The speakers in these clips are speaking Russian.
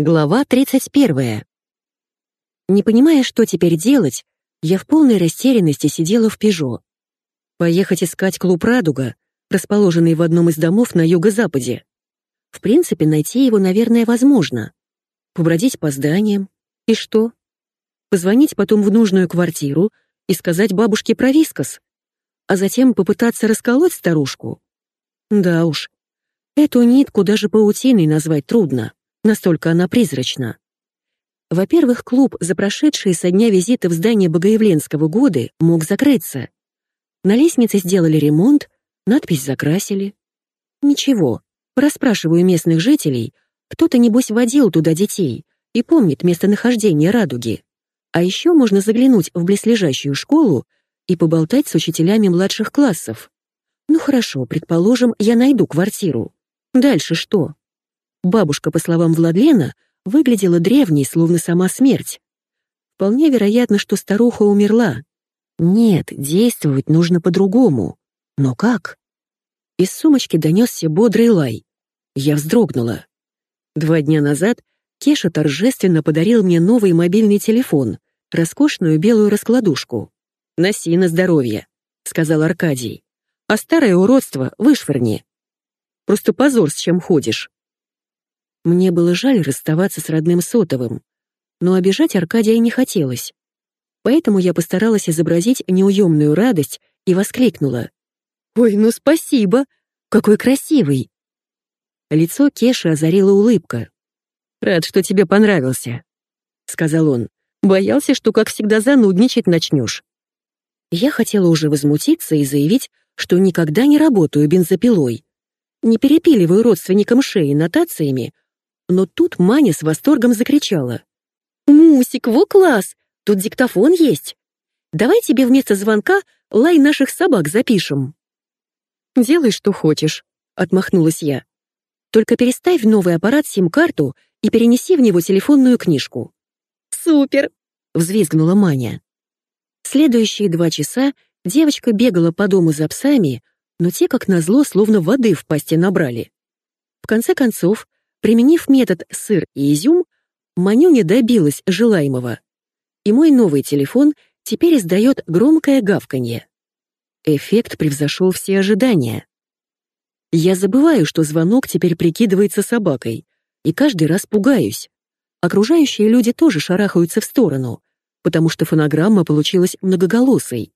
Глава 31. Не понимая, что теперь делать, я в полной растерянности сидела в «Пежо». Поехать искать клуб «Радуга», расположенный в одном из домов на юго-западе. В принципе, найти его, наверное, возможно. Побродить по зданиям. И что? Позвонить потом в нужную квартиру и сказать бабушке про вискос. А затем попытаться расколоть старушку. Да уж, эту нитку даже паутиной назвать трудно. Настолько она призрачна. Во-первых, клуб за прошедшие со дня визита в здание Богоявленского годы мог закрыться. На лестнице сделали ремонт, надпись закрасили. Ничего, расспрашиваю местных жителей, кто-то, небось, водил туда детей и помнит местонахождение радуги. А еще можно заглянуть в близлежащую школу и поболтать с учителями младших классов. Ну хорошо, предположим, я найду квартиру. Дальше что? Бабушка, по словам Владлена, выглядела древней, словно сама смерть. Вполне вероятно, что старуха умерла. Нет, действовать нужно по-другому. Но как? Из сумочки донесся бодрый лай. Я вздрогнула. Два дня назад Кеша торжественно подарил мне новый мобильный телефон, роскошную белую раскладушку. «Носи на здоровье», — сказал Аркадий. «А старое уродство вышвырни. Просто позор, с чем ходишь». Мне было жаль расставаться с родным сотовым, но обижать Аркадия не хотелось. Поэтому я постаралась изобразить неуемную радость и воскликнула. «Ой, ну спасибо! Какой красивый!» Лицо Кеши озарила улыбка. «Рад, что тебе понравился», — сказал он. «Боялся, что, как всегда, занудничать начнешь». Я хотела уже возмутиться и заявить, что никогда не работаю бензопилой. Не перепиливаю родственникам шеи нотациями, но тут Маня с восторгом закричала. «Мусик, во класс! Тут диктофон есть! Давай тебе вместо звонка лай наших собак запишем!» «Делай, что хочешь», — отмахнулась я. «Только переставь в новый аппарат сим-карту и перенеси в него телефонную книжку». «Супер!» — взвизгнула Маня. Следующие два часа девочка бегала по дому за псами, но те, как назло, словно воды в пасти набрали. В конце концов, Применив метод сыр и изюм, Манюня добилась желаемого. И мой новый телефон теперь издает громкое гавканье. Эффект превзошел все ожидания. Я забываю, что звонок теперь прикидывается собакой, и каждый раз пугаюсь. Окружающие люди тоже шарахаются в сторону, потому что фонограмма получилась многоголосой.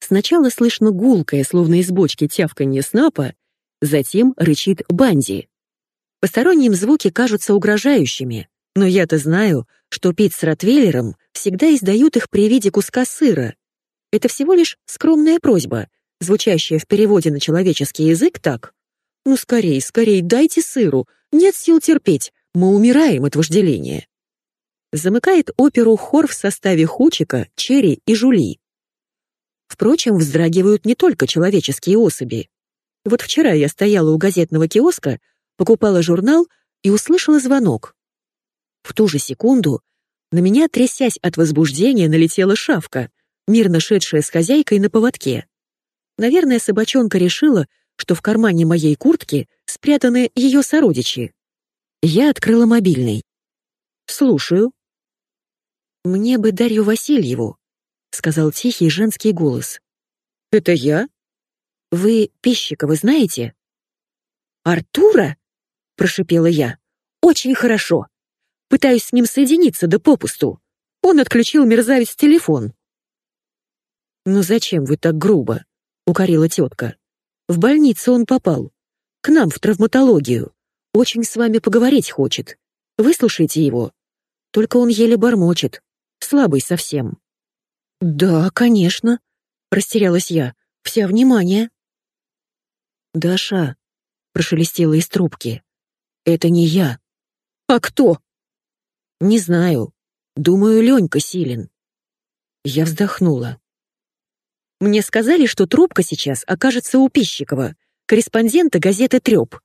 Сначала слышно гулкое, словно из бочки тявканье снапа, затем рычит Банди. Посторонним звуки кажутся угрожающими, но я-то знаю, что пить с ротвейлером всегда издают их при виде куска сыра. Это всего лишь скромная просьба, звучащая в переводе на человеческий язык так. «Ну, скорей, скорей, дайте сыру, нет сил терпеть, мы умираем от вожделения». Замыкает оперу хор в составе Хучика, Черри и Жули. Впрочем, вздрагивают не только человеческие особи. Вот вчера я стояла у газетного киоска, покупала журнал и услышала звонок. В ту же секунду на меня, трясясь от возбуждения, налетела шавка, мирно шедшая с хозяйкой на поводке. Наверное, собачонка решила, что в кармане моей куртки спрятаны ее сородичи. Я открыла мобильный. «Слушаю». «Мне бы Дарью Васильеву», — сказал тихий женский голос. «Это я?» «Вы Пищикова знаете?» «Артура?» — прошипела я. «Очень хорошо. Пытаюсь с ним соединиться, да попусту. Он отключил мерзавец телефон». «Ну зачем вы так грубо?» — укорила тетка. «В больницу он попал. К нам в травматологию. Очень с вами поговорить хочет. Выслушайте его. Только он еле бормочет. Слабый совсем». «Да, конечно», — растерялась я. «Вся внимание». «Даша», — прошелестела из трубки. Это не я. А кто? Не знаю. Думаю, Ленька силен. Я вздохнула. Мне сказали, что трубка сейчас окажется у Пищикова, корреспондента газеты «Трёп».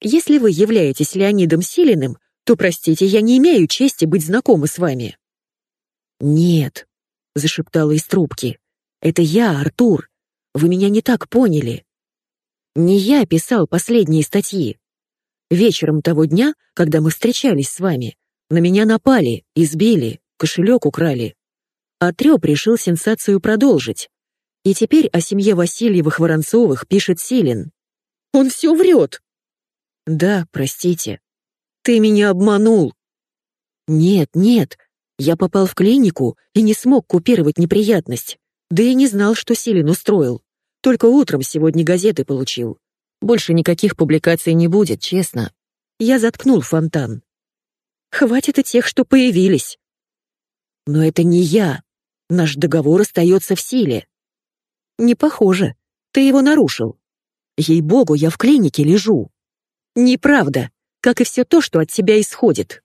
Если вы являетесь Леонидом Силиным, то, простите, я не имею чести быть знакома с вами». «Нет», — зашептала из трубки, — «это я, Артур. Вы меня не так поняли. Не я писал последние статьи. Вечером того дня, когда мы встречались с вами, На меня напали, избили, кошелек украли. А Трёп решил сенсацию продолжить. И теперь о семье Васильевых-Воронцовых пишет Силин. Он все врет. Да, простите. Ты меня обманул. Нет, нет. Я попал в клинику и не смог купировать неприятность. Да и не знал, что Силин устроил. Только утром сегодня газеты получил. Больше никаких публикаций не будет, честно. Я заткнул фонтан. Хватит и тех, что появились. Но это не я. Наш договор остается в силе. Не похоже. Ты его нарушил. Ей-богу, я в клинике лежу. Неправда, как и все то, что от тебя исходит.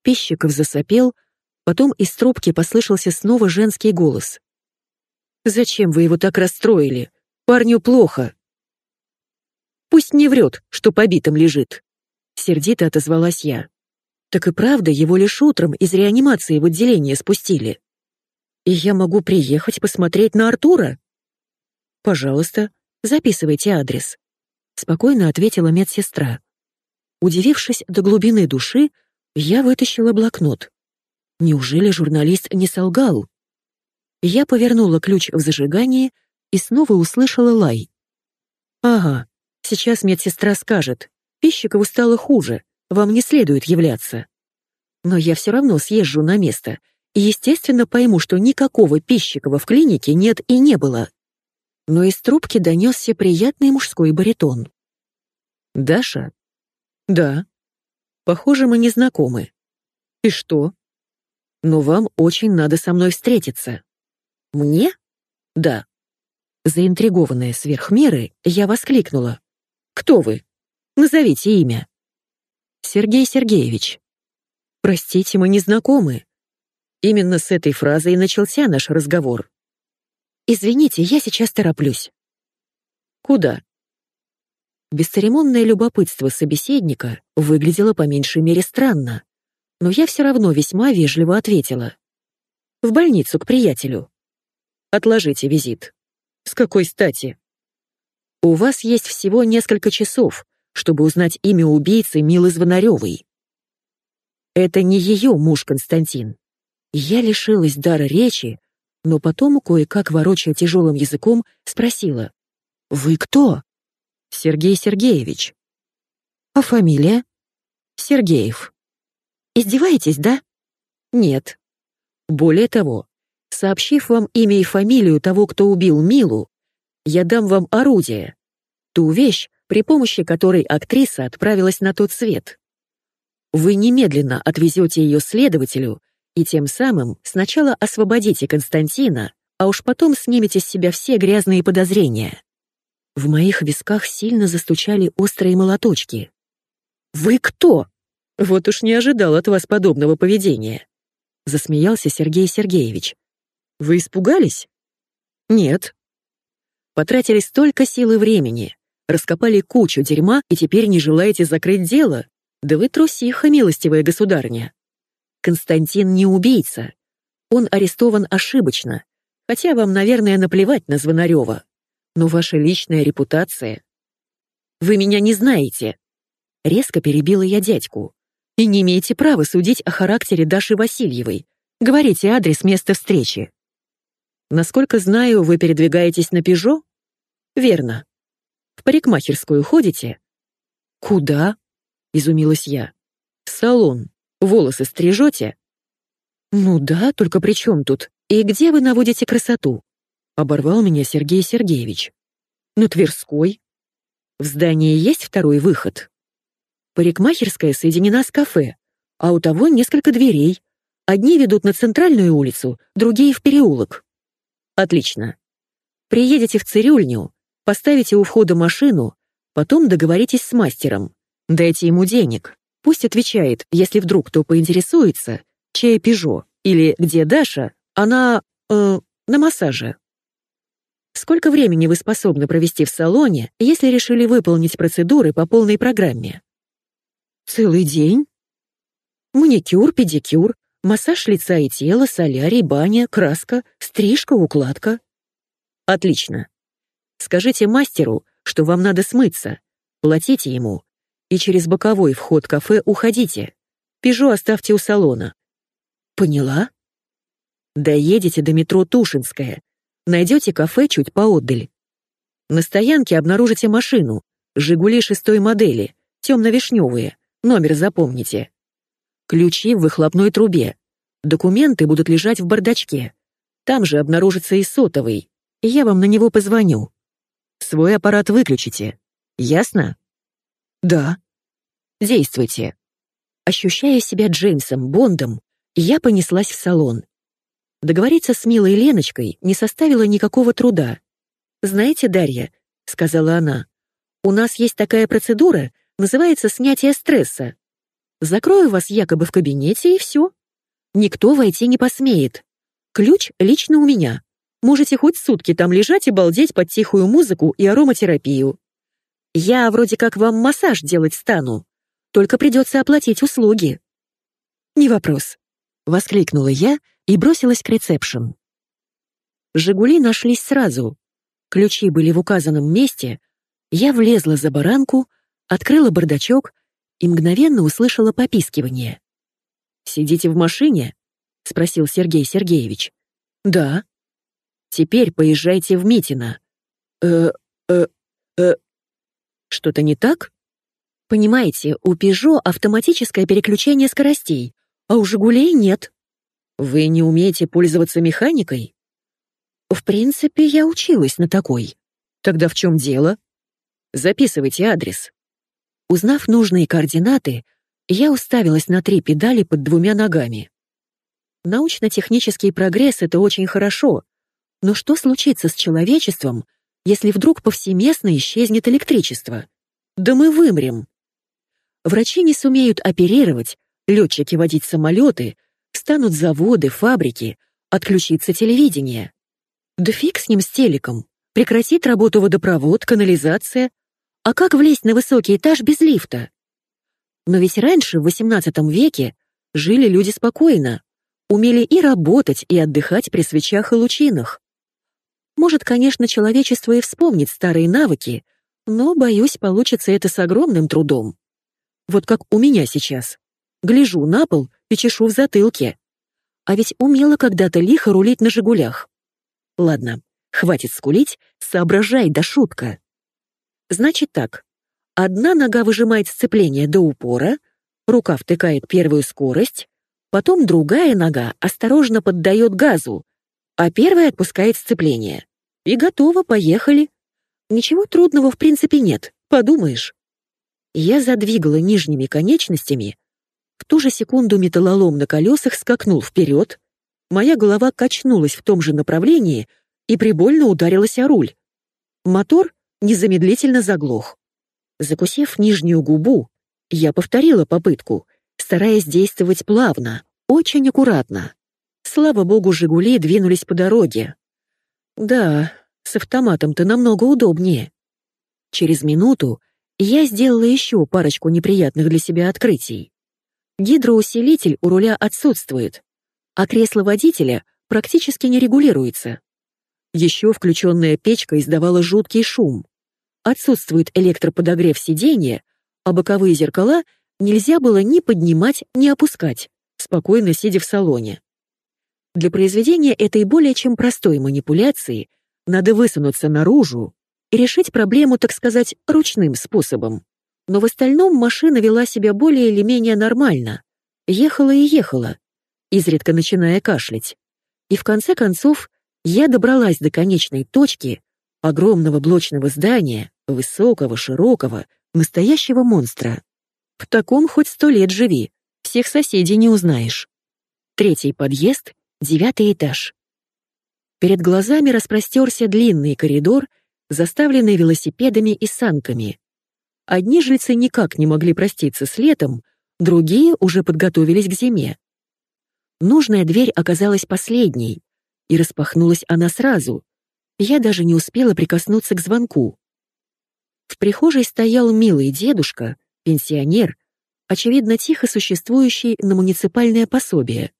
Пищиков засопел, потом из трубки послышался снова женский голос. Зачем вы его так расстроили? Парню плохо. Пусть не врет, что побитым лежит. Сердито отозвалась я. Так и правда, его лишь утром из реанимации в отделение спустили. И я могу приехать посмотреть на Артура? Пожалуйста, записывайте адрес. Спокойно ответила медсестра. Удивившись до глубины души, я вытащила блокнот. Неужели журналист не солгал? Я повернула ключ в зажигании и снова услышала лай. «Ага, сейчас медсестра скажет. Пищикову стало хуже, вам не следует являться. Но я все равно съезжу на место и, естественно, пойму, что никакого Пищикова в клинике нет и не было». Но из трубки донесся приятный мужской баритон. «Даша?» «Да». «Похоже, мы не знакомы». «И что?» «Но вам очень надо со мной встретиться». «Мне?» «Да». Заинтригованная сверх меры, я воскликнула. «Кто вы? Назовите имя». «Сергей Сергеевич». «Простите, мы не знакомы». Именно с этой фразы и начался наш разговор. «Извините, я сейчас тороплюсь». «Куда?» Бесцеремонное любопытство собеседника выглядело по меньшей мере странно, но я все равно весьма вежливо ответила. «В больницу к приятелю». Отложите визит. С какой стати? У вас есть всего несколько часов, чтобы узнать имя убийцы Милы Звонаревой. Это не ее муж Константин. Я лишилась дара речи, но потом, кое-как ворочая тяжелым языком, спросила. «Вы кто?» «Сергей Сергеевич». «А фамилия?» «Сергеев». «Издеваетесь, да?» «Нет». Более того, Сообщив вам имя и фамилию того, кто убил Милу, я дам вам орудие, ту вещь, при помощи которой актриса отправилась на тот свет. Вы немедленно отвезете ее следователю и тем самым сначала освободите Константина, а уж потом снимете с себя все грязные подозрения. В моих висках сильно застучали острые молоточки. «Вы кто?» «Вот уж не ожидал от вас подобного поведения», — засмеялся Сергей Сергеевич. Вы испугались? Нет. Потратили столько сил и времени, раскопали кучу дерьма и теперь не желаете закрыть дело? Да вы трусиха, милостивая государня. Константин не убийца. Он арестован ошибочно, хотя вам, наверное, наплевать на Звонарева. Но ваша личная репутация... Вы меня не знаете. Резко перебила я дядьку. И не имеете права судить о характере Даши Васильевой. Говорите адрес места встречи. Насколько знаю, вы передвигаетесь на «Пежо»? Верно. В парикмахерскую ходите? Куда? Изумилась я. В салон. Волосы стрижете? Ну да, только при чем тут? И где вы наводите красоту? Оборвал меня Сергей Сергеевич. На Тверской. В здании есть второй выход? Парикмахерская соединена с кафе, а у того несколько дверей. Одни ведут на центральную улицу, другие в переулок. Отлично. Приедете в цирюльню, поставите у входа машину, потом договоритесь с мастером. Дайте ему денег. Пусть отвечает, если вдруг кто поинтересуется, чей Пежо или где Даша, она, э, на массаже. Сколько времени вы способны провести в салоне, если решили выполнить процедуры по полной программе? Целый день? Маникюр, педикюр, Массаж лица и тела, солярий, баня, краска, стрижка, укладка. Отлично. Скажите мастеру, что вам надо смыться. Платите ему. И через боковой вход кафе уходите. Пежо оставьте у салона». «Поняла?» Доедете до метро Тушинская. Найдете кафе чуть поотдаль. На стоянке обнаружите машину. «Жигули» шестой модели, темно-вишневые. Номер запомните. Ключи в выхлопной трубе. Документы будут лежать в бардачке. Там же обнаружится и сотовый. Я вам на него позвоню. Свой аппарат выключите. Ясно? Да. Действуйте. Ощущая себя Джеймсом Бондом, я понеслась в салон. Договориться с милой Леночкой не составило никакого труда. «Знаете, Дарья», — сказала она, — «у нас есть такая процедура, называется снятие стресса. Закрою вас якобы в кабинете, и все. Никто войти не посмеет. Ключ лично у меня. Можете хоть сутки там лежать и балдеть под тихую музыку и ароматерапию. Я вроде как вам массаж делать стану. Только придется оплатить услуги». «Не вопрос», — воскликнула я и бросилась к ресепшн. «Жигули» нашлись сразу. Ключи были в указанном месте. Я влезла за баранку, открыла бардачок и мгновенно услышала попискивание. «Сидите в машине?» — спросил Сергей Сергеевич. «Да». «Теперь поезжайте в Митино». «Э, э, э...» «Что-то не так?» «Понимаете, у «Пежо» автоматическое переключение скоростей, а у «Жигулей» нет». «Вы не умеете пользоваться механикой?» «В принципе, я училась на такой». «Тогда в чем дело?» «Записывайте адрес». Узнав нужные координаты, я уставилась на три педали под двумя ногами. Научно-технический прогресс — это очень хорошо, но что случится с человечеством, если вдруг повсеместно исчезнет электричество? Да мы вымрем. Врачи не сумеют оперировать, летчики водить самолеты, станут заводы, фабрики, отключится телевидение. Да фиг с ним с телеком. Прекратит работу водопровод, канализация. А как влезть на высокий этаж без лифта? Но ведь раньше, в XVIII веке, жили люди спокойно, умели и работать, и отдыхать при свечах и лучинах. Может, конечно, человечество и вспомнит старые навыки, но, боюсь, получится это с огромным трудом. Вот как у меня сейчас. Гляжу на пол и чешу в затылке. А ведь умела когда-то лихо рулить на «Жигулях». Ладно, хватит скулить, соображай, да шутка. Значит так. Одна нога выжимает сцепление до упора, рука втыкает первую скорость, потом другая нога осторожно поддает газу, а первая отпускает сцепление. И готово, поехали. Ничего трудного в принципе нет, подумаешь. Я задвигала нижними конечностями. В ту же секунду металлолом на колесах скакнул вперед, моя голова качнулась в том же направлении и прибольно ударилась о руль. Мотор незамедлительно заглох. Закусив нижнюю губу, я повторила попытку, стараясь действовать плавно, очень аккуратно. Слава богу, «Жигули» двинулись по дороге. Да, с автоматом-то намного удобнее. Через минуту я сделала еще парочку неприятных для себя открытий. Гидроусилитель у руля отсутствует, а кресло водителя практически не регулируется. Еще включенная печка издавала жуткий шум. Отсутствует электроподогрев сиденья, а боковые зеркала нельзя было ни поднимать, ни опускать, спокойно сидя в салоне. Для произведения этой более чем простой манипуляции надо высунуться наружу и решить проблему, так сказать, ручным способом. Но в остальном машина вела себя более или менее нормально. Ехала и ехала, изредка начиная кашлять. И в конце концов я добралась до конечной точки, огромного блочного здания, высокого, широкого, настоящего монстра. В таком хоть сто лет живи, всех соседей не узнаешь. Третий подъезд, девятый этаж. Перед глазами распростерся длинный коридор, заставленный велосипедами и санками. Одни жильцы никак не могли проститься с летом, другие уже подготовились к зиме. Нужная дверь оказалась последней, и распахнулась она сразу, я даже не успела прикоснуться к звонку. В прихожей стоял милый дедушка, пенсионер, очевидно, тихо существующий на муниципальное пособие.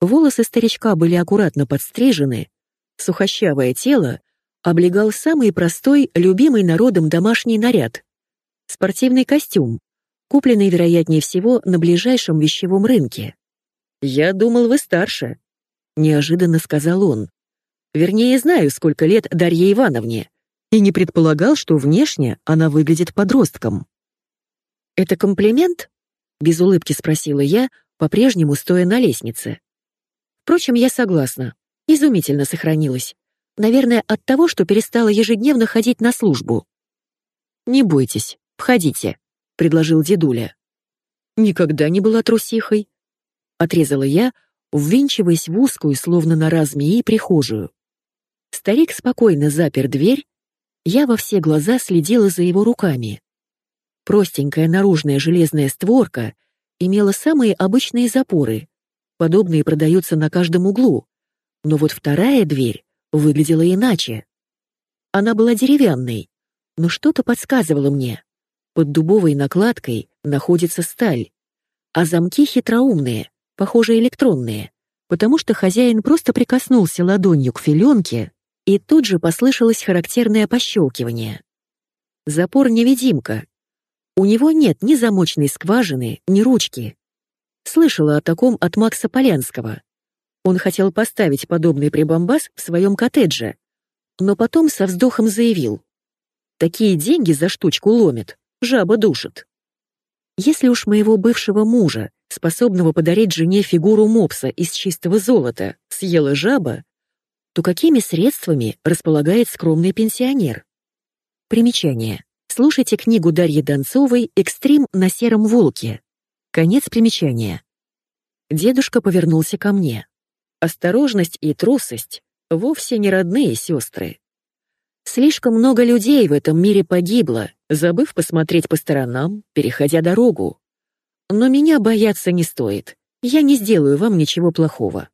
Волосы старичка были аккуратно подстрижены, сухощавое тело облегал самый простой, любимый народом домашний наряд — спортивный костюм, купленный, вероятнее всего, на ближайшем вещевом рынке. «Я думал, вы старше», — неожиданно сказал он. «Вернее, знаю, сколько лет Дарье Ивановне, и не предполагал, что внешне она выглядит подростком». «Это комплимент?» — без улыбки спросила я, по-прежнему стоя на лестнице. Впрочем, я согласна. Изумительно сохранилась. Наверное, от того, что перестала ежедневно ходить на службу. «Не бойтесь, входите», — предложил дедуля. «Никогда не была трусихой», — отрезала я, ввинчиваясь в узкую, словно нора змеи, прихожую. Старик спокойно запер дверь, я во все глаза следила за его руками. Простенькая наружная железная створка имела самые обычные запоры, подобные продаются на каждом углу, но вот вторая дверь выглядела иначе. Она была деревянной, но что-то подсказывало мне. Под дубовой накладкой находится сталь, а замки хитроумные, похоже, электронные, потому что хозяин просто прикоснулся ладонью к филенке, и тут же послышалось характерное пощелкивание. Запор-невидимка. У него нет ни замочной скважины, ни ручки. Слышала о таком от Макса Полянского. Он хотел поставить подобный прибамбас в своем коттедже, но потом со вздохом заявил. «Такие деньги за штучку ломят, жаба душит». Если уж моего бывшего мужа, способного подарить жене фигуру мопса из чистого золота, съела жаба, то какими средствами располагает скромный пенсионер? Примечание. Слушайте книгу Дарьи Донцовой «Экстрим на сером волке». Конец примечания. Дедушка повернулся ко мне. Осторожность и трусость вовсе не родные сестры. Слишком много людей в этом мире погибло, забыв посмотреть по сторонам, переходя дорогу. Но меня бояться не стоит. Я не сделаю вам ничего плохого.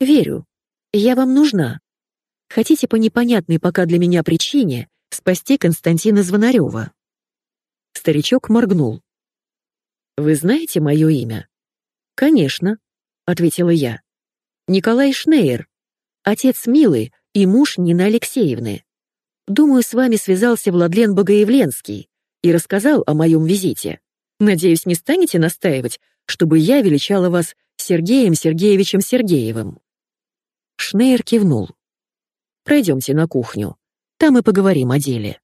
Верю. Я вам нужна. Хотите по непонятной пока для меня причине спасти Константина Звонарева?» Старичок моргнул. «Вы знаете мое имя?» «Конечно», — ответила я. «Николай Шнейер, отец Милы и муж Нины Алексеевны. Думаю, с вами связался Владлен Богоявленский и рассказал о моем визите. Надеюсь, не станете настаивать, чтобы я величала вас Сергеем Сергеевичем Сергеевым». Шнейер кивнул. «Пройдемте на кухню. Там и поговорим о деле».